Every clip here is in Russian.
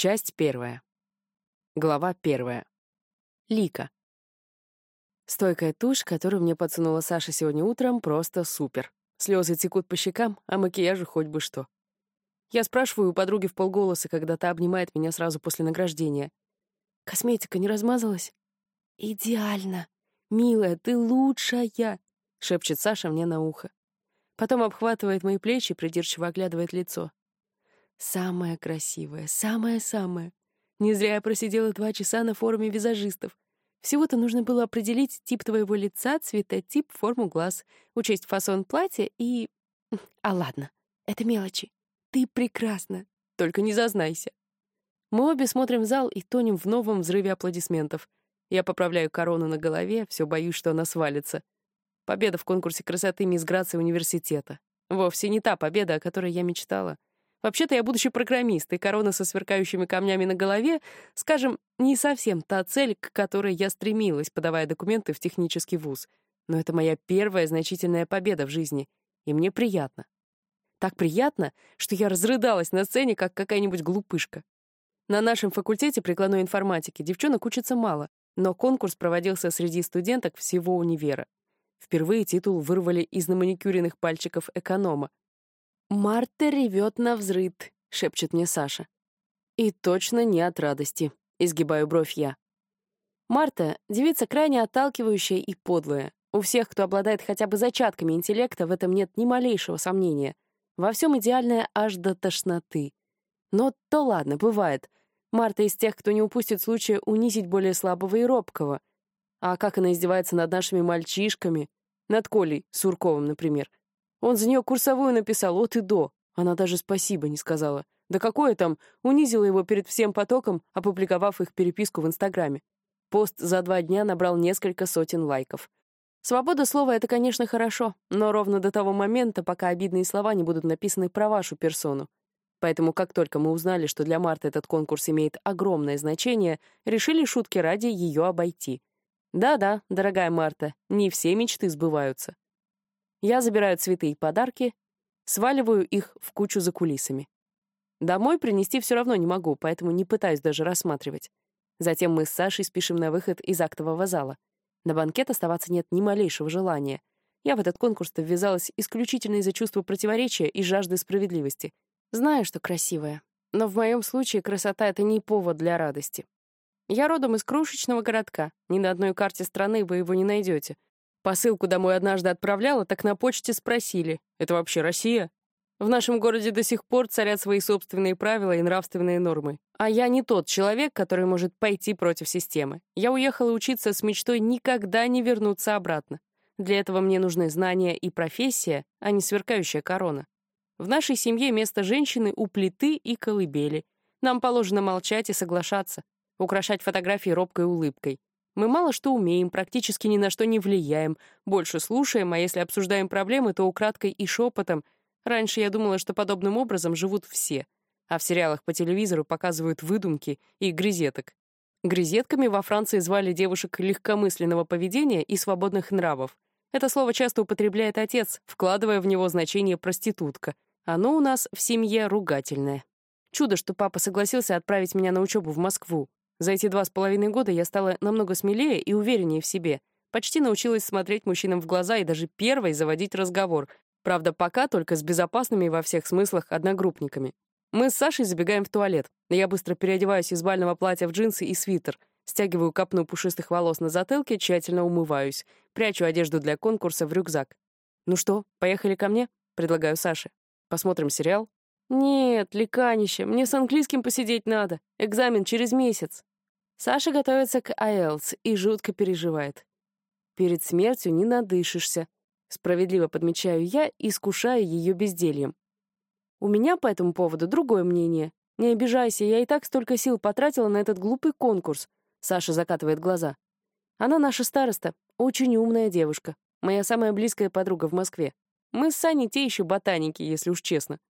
Часть первая. Глава первая. Лика. Стойкая тушь, которую мне подсунула Саша сегодня утром, просто супер. Слезы текут по щекам, а макияжу хоть бы что. Я спрашиваю у подруги в полголоса, когда та обнимает меня сразу после награждения. «Косметика не размазалась?» «Идеально! Милая, ты лучшая!» — шепчет Саша мне на ухо. Потом обхватывает мои плечи и придирчиво оглядывает лицо. Самая красивая, самая-самая. Не зря я просидела два часа на форуме визажистов. Всего-то нужно было определить тип твоего лица, цветотип, форму глаз, учесть фасон платья и... А ладно, это мелочи. Ты прекрасна, только не зазнайся. Мы обе смотрим зал и тонем в новом взрыве аплодисментов. Я поправляю корону на голове, все боюсь, что она свалится. Победа в конкурсе красоты мисс Грация университета. Вовсе не та победа, о которой я мечтала. Вообще-то я будущий программист, и корона со сверкающими камнями на голове, скажем, не совсем та цель, к которой я стремилась, подавая документы в технический вуз. Но это моя первая значительная победа в жизни, и мне приятно. Так приятно, что я разрыдалась на сцене, как какая-нибудь глупышка. На нашем факультете прикладной информатики девчонок учится мало, но конкурс проводился среди студенток всего универа. Впервые титул вырвали из наманикюренных пальчиков эконома, «Марта ревет на взрыд», — шепчет мне Саша. «И точно не от радости», — изгибаю бровь я. Марта — девица крайне отталкивающая и подлая. У всех, кто обладает хотя бы зачатками интеллекта, в этом нет ни малейшего сомнения. Во всем идеальная аж до тошноты. Но то ладно, бывает. Марта из тех, кто не упустит случая унизить более слабого и робкого. А как она издевается над нашими мальчишками? Над Колей Сурковым, например. Он за нее курсовую написал от и до. Она даже спасибо не сказала. Да какое там, унизила его перед всем потоком, опубликовав их переписку в Инстаграме. Пост за два дня набрал несколько сотен лайков. Свобода слова — это, конечно, хорошо, но ровно до того момента, пока обидные слова не будут написаны про вашу персону. Поэтому, как только мы узнали, что для Марты этот конкурс имеет огромное значение, решили шутки ради ее обойти. Да-да, дорогая Марта, не все мечты сбываются. Я забираю цветы и подарки, сваливаю их в кучу за кулисами. Домой принести все равно не могу, поэтому не пытаюсь даже рассматривать. Затем мы с Сашей спешим на выход из актового зала. На банкет оставаться нет ни малейшего желания. Я в этот конкурс-то ввязалась исключительно из-за чувства противоречия и жажды справедливости. Знаю, что красивая, но в моем случае красота — это не повод для радости. Я родом из крошечного городка. Ни на одной карте страны вы его не найдете. Посылку домой однажды отправляла, так на почте спросили, это вообще Россия? В нашем городе до сих пор царят свои собственные правила и нравственные нормы. А я не тот человек, который может пойти против системы. Я уехала учиться с мечтой никогда не вернуться обратно. Для этого мне нужны знания и профессия, а не сверкающая корона. В нашей семье место женщины у плиты и колыбели. Нам положено молчать и соглашаться, украшать фотографии робкой улыбкой. Мы мало что умеем, практически ни на что не влияем, больше слушаем, а если обсуждаем проблемы, то украдкой и шепотом. Раньше я думала, что подобным образом живут все, а в сериалах по телевизору показывают выдумки и грезеток. Грезетками во Франции звали девушек легкомысленного поведения и свободных нравов. Это слово часто употребляет отец, вкладывая в него значение «проститутка». Оно у нас в семье ругательное. Чудо, что папа согласился отправить меня на учебу в Москву. За эти два с половиной года я стала намного смелее и увереннее в себе. Почти научилась смотреть мужчинам в глаза и даже первой заводить разговор. Правда, пока только с безопасными во всех смыслах одногруппниками. Мы с Сашей забегаем в туалет. Я быстро переодеваюсь из бального платья в джинсы и свитер. Стягиваю капну пушистых волос на затылке, тщательно умываюсь. Прячу одежду для конкурса в рюкзак. «Ну что, поехали ко мне?» — предлагаю Саше. «Посмотрим сериал?» «Нет, леканище, мне с английским посидеть надо. Экзамен через месяц». Саша готовится к IELTS и жутко переживает. Перед смертью не надышишься. Справедливо подмечаю я, искушая ее бездельем. У меня по этому поводу другое мнение. Не обижайся, я и так столько сил потратила на этот глупый конкурс. Саша закатывает глаза. Она наша староста, очень умная девушка, моя самая близкая подруга в Москве. Мы с Саней те еще ботаники, если уж честно.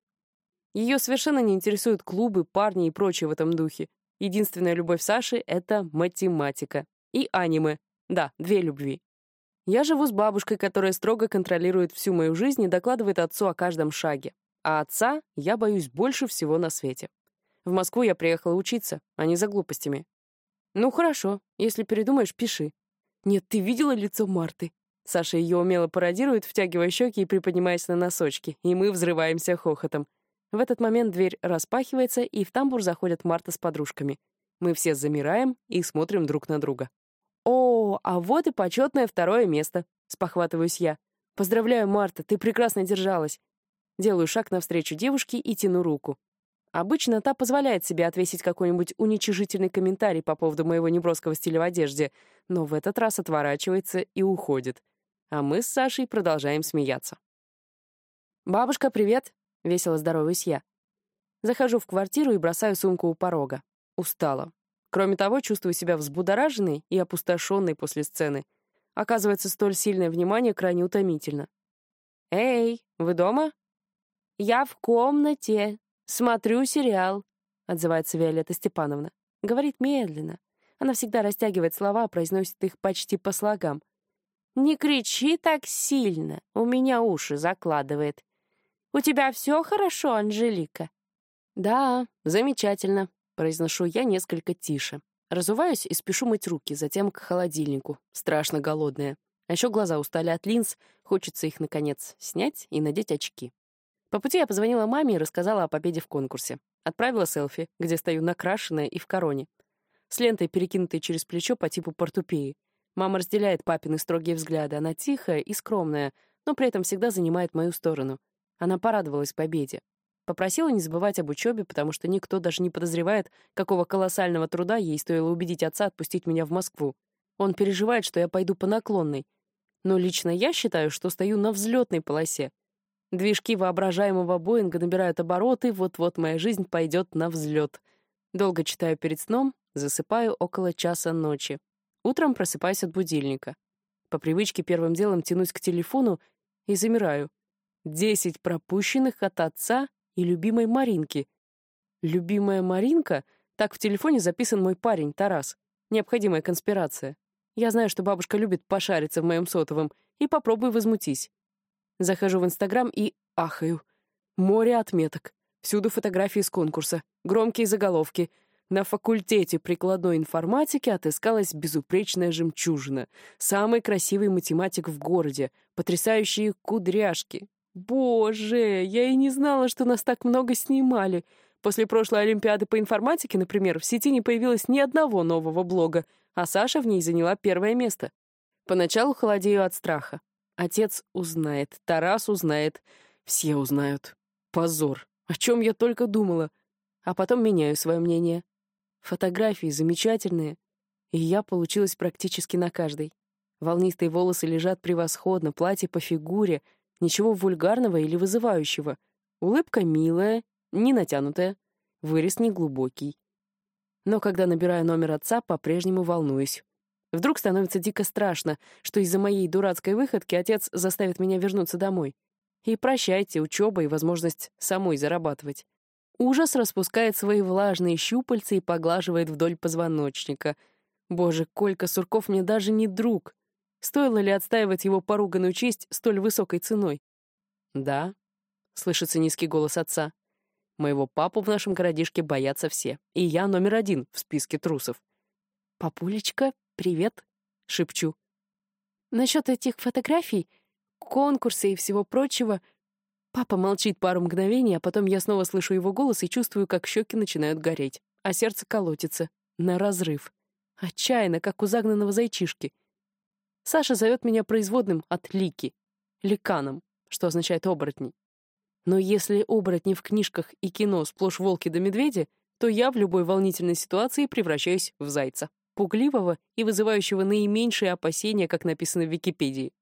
Ее совершенно не интересуют клубы, парни и прочее в этом духе. Единственная любовь Саши — это математика. И аниме. Да, две любви. Я живу с бабушкой, которая строго контролирует всю мою жизнь и докладывает отцу о каждом шаге. А отца я боюсь больше всего на свете. В Москву я приехала учиться, а не за глупостями. Ну хорошо, если передумаешь, пиши. Нет, ты видела лицо Марты? Саша ее умело пародирует, втягивая щеки и приподнимаясь на носочки, и мы взрываемся хохотом. В этот момент дверь распахивается, и в тамбур заходят Марта с подружками. Мы все замираем и смотрим друг на друга. «О, а вот и почетное второе место», — спохватываюсь я. «Поздравляю, Марта, ты прекрасно держалась». Делаю шаг навстречу девушке и тяну руку. Обычно та позволяет себе отвесить какой-нибудь уничижительный комментарий по поводу моего неброского стиля в одежде, но в этот раз отворачивается и уходит. А мы с Сашей продолжаем смеяться. «Бабушка, привет!» — весело здороваюсь я. Захожу в квартиру и бросаю сумку у порога. Устала. Кроме того, чувствую себя взбудораженной и опустошенной после сцены. Оказывается, столь сильное внимание крайне утомительно. «Эй, вы дома?» «Я в комнате. Смотрю сериал», — отзывается Виолетта Степановна. Говорит медленно. Она всегда растягивает слова, произносит их почти по слогам. «Не кричи так сильно, у меня уши закладывает. У тебя все хорошо, Анжелика?» «Да, замечательно», — произношу я несколько тише. Разуваюсь и спешу мыть руки, затем к холодильнику. Страшно голодная. А еще глаза устали от линз, хочется их, наконец, снять и надеть очки. По пути я позвонила маме и рассказала о победе в конкурсе. Отправила селфи, где стою накрашенная и в короне. С лентой, перекинутой через плечо по типу портупеи. Мама разделяет папины строгие взгляды. Она тихая и скромная, но при этом всегда занимает мою сторону. Она порадовалась победе. Попросила не забывать об учебе, потому что никто даже не подозревает, какого колоссального труда ей стоило убедить отца отпустить меня в Москву. Он переживает, что я пойду по наклонной. Но лично я считаю, что стою на взлетной полосе. Движки воображаемого Боинга набирают обороты, вот-вот моя жизнь пойдет на взлет. Долго читаю перед сном, засыпаю около часа ночи. Утром просыпаюсь от будильника. По привычке первым делом тянусь к телефону и замираю. Десять пропущенных от отца и любимой Маринки. Любимая Маринка? Так в телефоне записан мой парень, Тарас. Необходимая конспирация. Я знаю, что бабушка любит пошариться в моем сотовом, и попробую возмутись. Захожу в Инстаграм и ахаю. Море отметок. Всюду фотографии с конкурса, громкие заголовки — на факультете прикладной информатики отыскалась безупречная жемчужина, самый красивый математик в городе, потрясающие кудряшки. Боже, я и не знала, что нас так много снимали. После прошлой Олимпиады по информатике, например, в сети не появилось ни одного нового блога, а Саша в ней заняла первое место. Поначалу холодею от страха. Отец узнает, Тарас узнает, все узнают. Позор. О чем я только думала. А потом меняю свое мнение. Фотографии замечательные, и я получилась практически на каждой. Волнистые волосы лежат превосходно, платье по фигуре, ничего вульгарного или вызывающего. Улыбка милая, не натянутая, вырез неглубокий. Но когда набираю номер отца, по-прежнему волнуюсь. Вдруг становится дико страшно, что из-за моей дурацкой выходки отец заставит меня вернуться домой. И прощайте, учеба и возможность самой зарабатывать. Ужас распускает свои влажные щупальца и поглаживает вдоль позвоночника. Боже, Колька Сурков мне даже не друг. Стоило ли отстаивать его поруганную честь столь высокой ценой? «Да», — слышится низкий голос отца. «Моего папу в нашем городишке боятся все, и я номер один в списке трусов». «Папулечка, привет», — шепчу. «Насчет этих фотографий, конкурса и всего прочего — Папа молчит пару мгновений, а потом я снова слышу его голос и чувствую, как щеки начинают гореть, а сердце колотится. На разрыв. Отчаянно, как у загнанного зайчишки. Саша зовет меня производным от Лики. Ликаном, что означает оборотни. Но если оборотни в книжках и кино сплошь волки да медведи, то я в любой волнительной ситуации превращаюсь в зайца. Пугливого и вызывающего наименьшие опасения, как написано в Википедии.